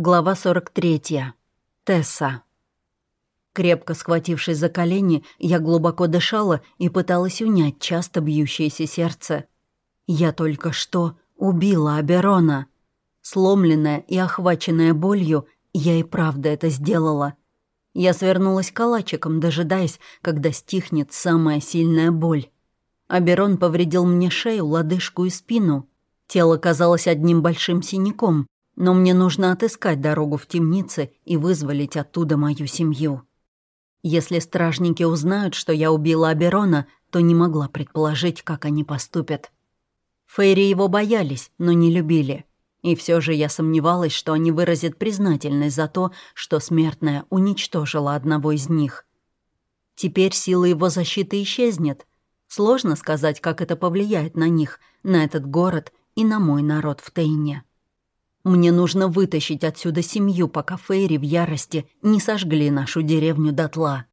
Глава 43. Тесса. Крепко схватившись за колени, я глубоко дышала и пыталась унять часто бьющееся сердце. Я только что убила Аберона. Сломленная и охваченная болью, я и правда это сделала. Я свернулась калачиком, дожидаясь, когда стихнет самая сильная боль. Аберон повредил мне шею, лодыжку и спину. Тело казалось одним большим синяком, но мне нужно отыскать дорогу в темнице и вызволить оттуда мою семью. Если стражники узнают, что я убила Аберона, то не могла предположить, как они поступят. Фейри его боялись, но не любили. И все же я сомневалась, что они выразят признательность за то, что смертная уничтожила одного из них. Теперь сила его защиты исчезнет. Сложно сказать, как это повлияет на них, на этот город и на мой народ в Тейне. Мне нужно вытащить отсюда семью, пока Фейри в ярости не сожгли нашу деревню дотла.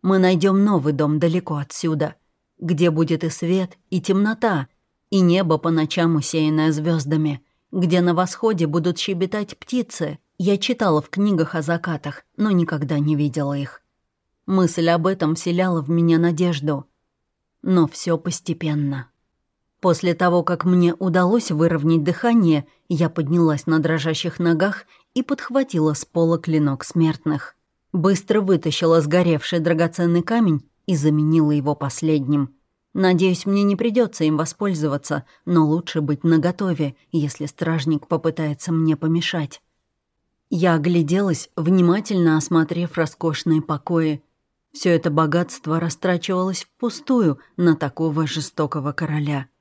Мы найдем новый дом далеко отсюда, где будет и свет, и темнота, и небо по ночам усеянное звездами, где на восходе будут щебетать птицы. Я читала в книгах о закатах, но никогда не видела их. Мысль об этом вселяла в меня надежду. Но все постепенно. После того, как мне удалось выровнять дыхание, я поднялась на дрожащих ногах и подхватила с пола клинок смертных. Быстро вытащила сгоревший драгоценный камень и заменила его последним. Надеюсь, мне не придется им воспользоваться, но лучше быть наготове, если стражник попытается мне помешать. Я огляделась, внимательно осмотрев роскошные покои. Все это богатство растрачивалось впустую на такого жестокого короля —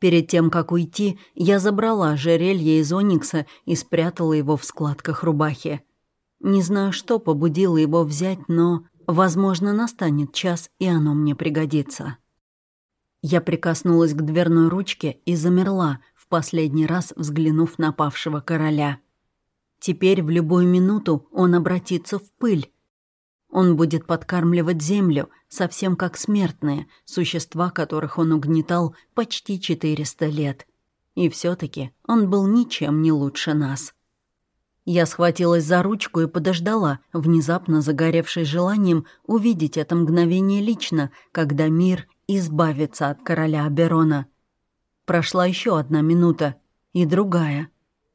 Перед тем, как уйти, я забрала жерелье из оникса и спрятала его в складках рубахи. Не знаю, что побудило его взять, но, возможно, настанет час, и оно мне пригодится. Я прикоснулась к дверной ручке и замерла, в последний раз взглянув на павшего короля. Теперь в любую минуту он обратится в пыль, он будет подкармливать землю, совсем как смертные, существа которых он угнетал почти 400 лет. И все таки он был ничем не лучше нас. Я схватилась за ручку и подождала, внезапно загоревшей желанием увидеть это мгновение лично, когда мир избавится от короля Аберона. Прошла еще одна минута, и другая.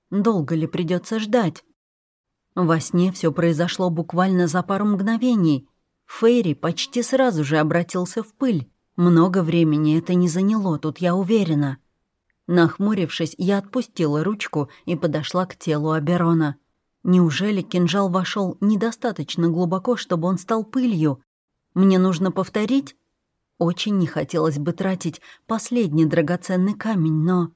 Долго ли придется ждать? Во сне все произошло буквально за пару мгновений. Фейри почти сразу же обратился в пыль. Много времени это не заняло, тут я уверена. Нахмурившись, я отпустила ручку и подошла к телу Аберона. Неужели кинжал вошел недостаточно глубоко, чтобы он стал пылью? Мне нужно повторить? Очень не хотелось бы тратить последний драгоценный камень, но...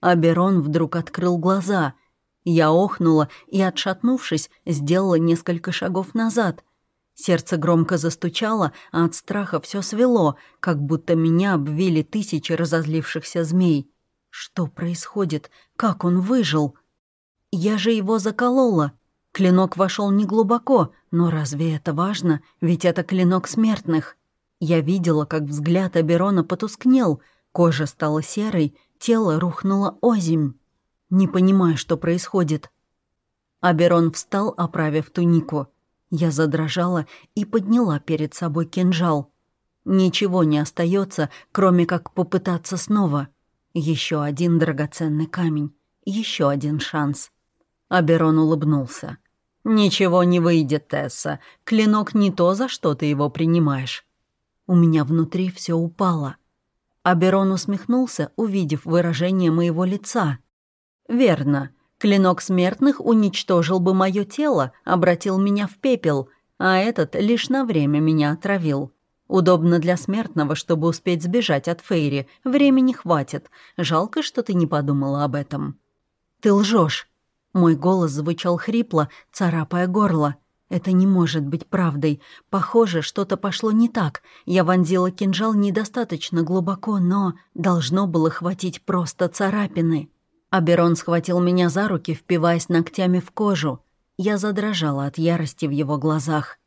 Аберон вдруг открыл глаза — я охнула и, отшатнувшись, сделала несколько шагов назад. Сердце громко застучало, а от страха все свело, как будто меня обвили тысячи разозлившихся змей. Что происходит? Как он выжил? Я же его заколола. Клинок вошел неглубоко, но разве это важно? Ведь это клинок смертных. Я видела, как взгляд Аберона потускнел, кожа стала серой, тело рухнуло озимь. Не понимаю, что происходит. Аберон встал, оправив тунику. Я задрожала и подняла перед собой кинжал. Ничего не остается, кроме как попытаться снова. Еще один драгоценный камень, еще один шанс. Аберон улыбнулся. «Ничего не выйдет, Тесса. Клинок не то, за что ты его принимаешь». У меня внутри все упало. Аберон усмехнулся, увидев выражение моего лица — «Верно. Клинок смертных уничтожил бы мое тело, обратил меня в пепел, а этот лишь на время меня отравил. Удобно для смертного, чтобы успеть сбежать от Фейри. Времени хватит. Жалко, что ты не подумала об этом». «Ты лжешь. Мой голос звучал хрипло, царапая горло. Это не может быть правдой. Похоже, что-то пошло не так. Я вонзила кинжал недостаточно глубоко, но должно было хватить просто царапины. Аберон схватил меня за руки, впиваясь ногтями в кожу. Я задрожала от ярости в его глазах.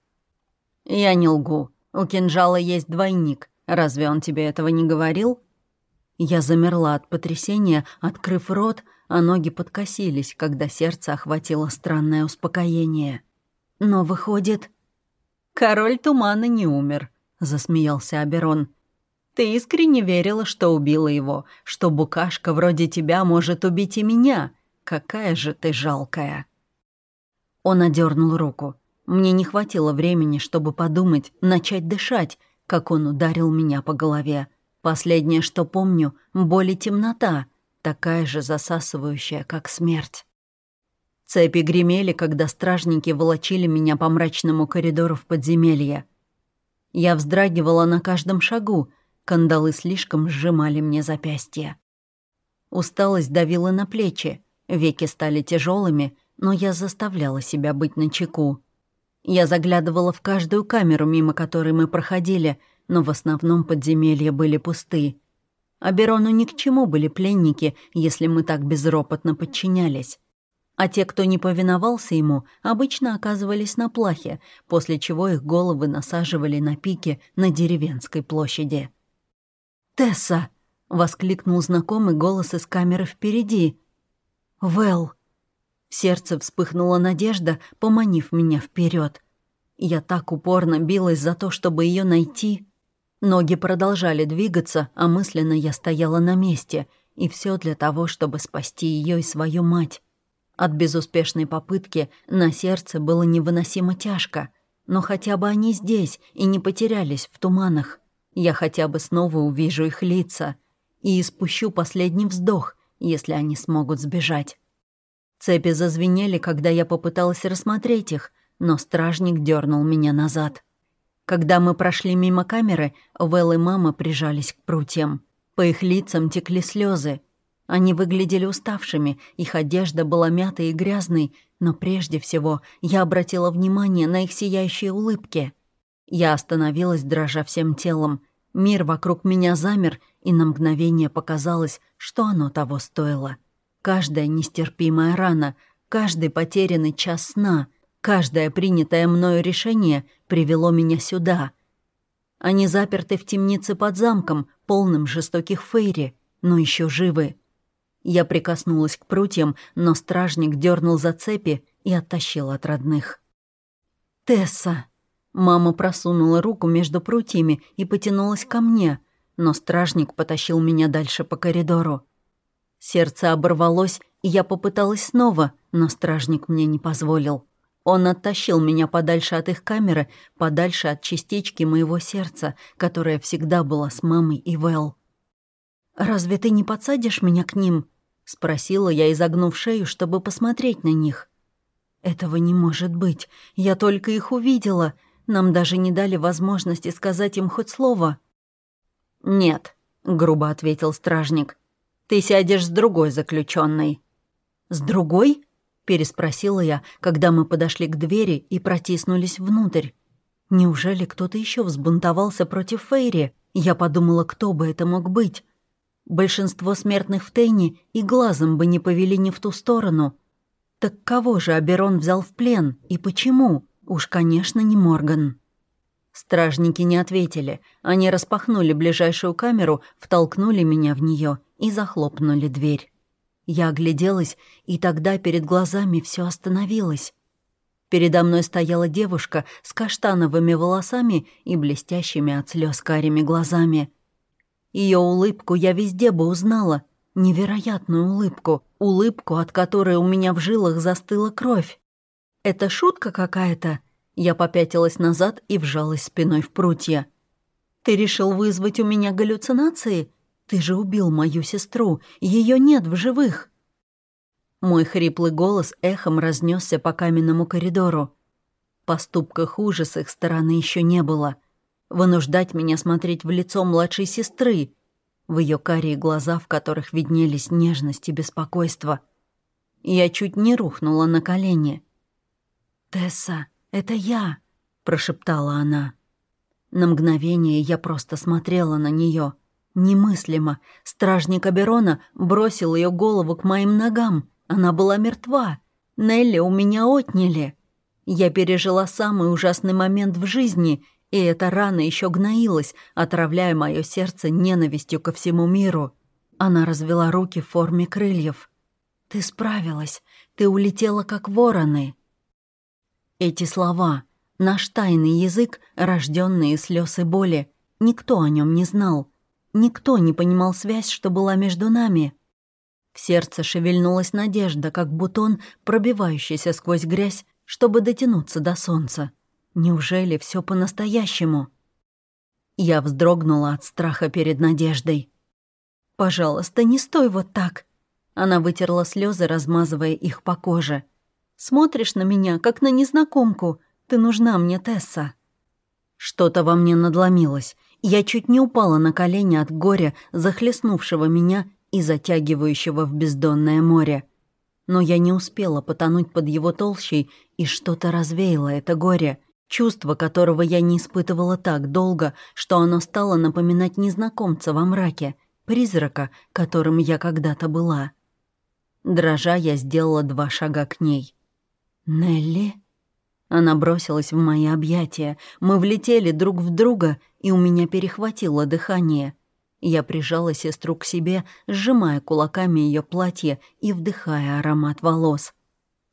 «Я не лгу. У кинжала есть двойник. Разве он тебе этого не говорил?» Я замерла от потрясения, открыв рот, а ноги подкосились, когда сердце охватило странное успокоение. Но выходит... «Король тумана не умер», — засмеялся Аберон. «Ты искренне верила, что убила его, что букашка вроде тебя может убить и меня. Какая же ты жалкая!» Он одернул руку. Мне не хватило времени, чтобы подумать, начать дышать, как он ударил меня по голове. Последнее, что помню, — боль и темнота, такая же засасывающая, как смерть. Цепи гремели, когда стражники волочили меня по мрачному коридору в подземелье. Я вздрагивала на каждом шагу, кандалы слишком сжимали мне запястья. Усталость давила на плечи, веки стали тяжелыми, но я заставляла себя быть начеку. Я заглядывала в каждую камеру, мимо которой мы проходили, но в основном подземелья были пусты. А Берону ни к чему были пленники, если мы так безропотно подчинялись. А те, кто не повиновался ему, обычно оказывались на плахе, после чего их головы насаживали на пике на деревенской площади. «Тесса!» — воскликнул знакомый голос из камеры впереди. «Вэл!» В сердце вспыхнула надежда, поманив меня вперед. Я так упорно билась за то, чтобы ее найти. Ноги продолжали двигаться, а мысленно я стояла на месте, и все для того, чтобы спасти ее и свою мать. От безуспешной попытки на сердце было невыносимо тяжко, но хотя бы они здесь и не потерялись в туманах. Я хотя бы снова увижу их лица и испущу последний вздох, если они смогут сбежать. Цепи зазвенели, когда я попыталась рассмотреть их, но стражник дернул меня назад. Когда мы прошли мимо камеры, Вэл и мама прижались к прутьям. По их лицам текли слезы. Они выглядели уставшими, их одежда была мятой и грязной, но прежде всего я обратила внимание на их сияющие улыбки. Я остановилась, дрожа всем телом. Мир вокруг меня замер, и на мгновение показалось, что оно того стоило. Каждая нестерпимая рана, каждый потерянный час сна, каждое принятое мною решение привело меня сюда. Они заперты в темнице под замком, полным жестоких фейри, но еще живы. Я прикоснулась к прутьям, но стражник дернул за цепи и оттащил от родных. «Тесса!» Мама просунула руку между прутьями и потянулась ко мне, но стражник потащил меня дальше по коридору. Сердце оборвалось, и я попыталась снова, но стражник мне не позволил. Он оттащил меня подальше от их камеры, подальше от частички моего сердца, которая всегда была с мамой и Вэл. «Разве ты не подсадишь меня к ним?» — спросила я, изогнув шею, чтобы посмотреть на них. «Этого не может быть. Я только их увидела. Нам даже не дали возможности сказать им хоть слово». «Нет», — грубо ответил стражник. Ты сядешь с другой заключенной. «С другой?» — переспросила я, когда мы подошли к двери и протиснулись внутрь. Неужели кто-то еще взбунтовался против Фейри? Я подумала, кто бы это мог быть. Большинство смертных в Тейне и глазом бы не повели не в ту сторону. Так кого же Аберон взял в плен и почему? Уж, конечно, не Морган. Стражники не ответили. Они распахнули ближайшую камеру, втолкнули меня в нее и захлопнули дверь. Я огляделась, и тогда перед глазами все остановилось. Передо мной стояла девушка с каштановыми волосами и блестящими от слез карими глазами. Ее улыбку я везде бы узнала. Невероятную улыбку. Улыбку, от которой у меня в жилах застыла кровь. «Это шутка какая-то?» Я попятилась назад и вжалась спиной в прутья. «Ты решил вызвать у меня галлюцинации? Ты же убил мою сестру, ее нет в живых!» Мой хриплый голос эхом разнесся по каменному коридору. Поступка хуже с их стороны еще не было. Вынуждать меня смотреть в лицо младшей сестры, в ее карие глаза, в которых виднелись нежность и беспокойство. Я чуть не рухнула на колени. «Тесса, это я!» — прошептала она. На мгновение я просто смотрела на нее. Немыслимо. Стражник Аберона бросил ее голову к моим ногам. Она была мертва. Нелли у меня отняли. Я пережила самый ужасный момент в жизни, и эта рана еще гноилась, отравляя мое сердце ненавистью ко всему миру. Она развела руки в форме крыльев. Ты справилась. Ты улетела, как вороны». Эти слова, наш тайный язык, рожденный из слез и боли, никто о нем не знал. Никто не понимал связь, что была между нами. В сердце шевельнулась надежда, как бутон, пробивающийся сквозь грязь, чтобы дотянуться до солнца. Неужели все по-настоящему? Я вздрогнула от страха перед надеждой. «Пожалуйста, не стой вот так!» Она вытерла слезы, размазывая их по коже. «Смотришь на меня, как на незнакомку. Ты нужна мне, Тесса». Что-то во мне надломилось. Я чуть не упала на колени от горя, захлестнувшего меня и затягивающего в бездонное море. Но я не успела потонуть под его толщей, и что-то развеяло это горе, чувство которого я не испытывала так долго, что оно стало напоминать незнакомца во мраке, призрака, которым я когда-то была. Дрожа, я сделала два шага к ней. «Нелли?» Она бросилась в мои объятия. Мы влетели друг в друга, и у меня перехватило дыхание. Я прижала сестру к себе, сжимая кулаками ее платье и вдыхая аромат волос.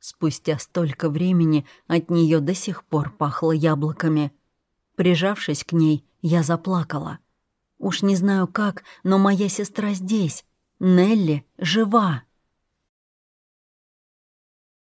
Спустя столько времени от нее до сих пор пахло яблоками. Прижавшись к ней, я заплакала. Уж не знаю как, но моя сестра здесь. Нелли жива.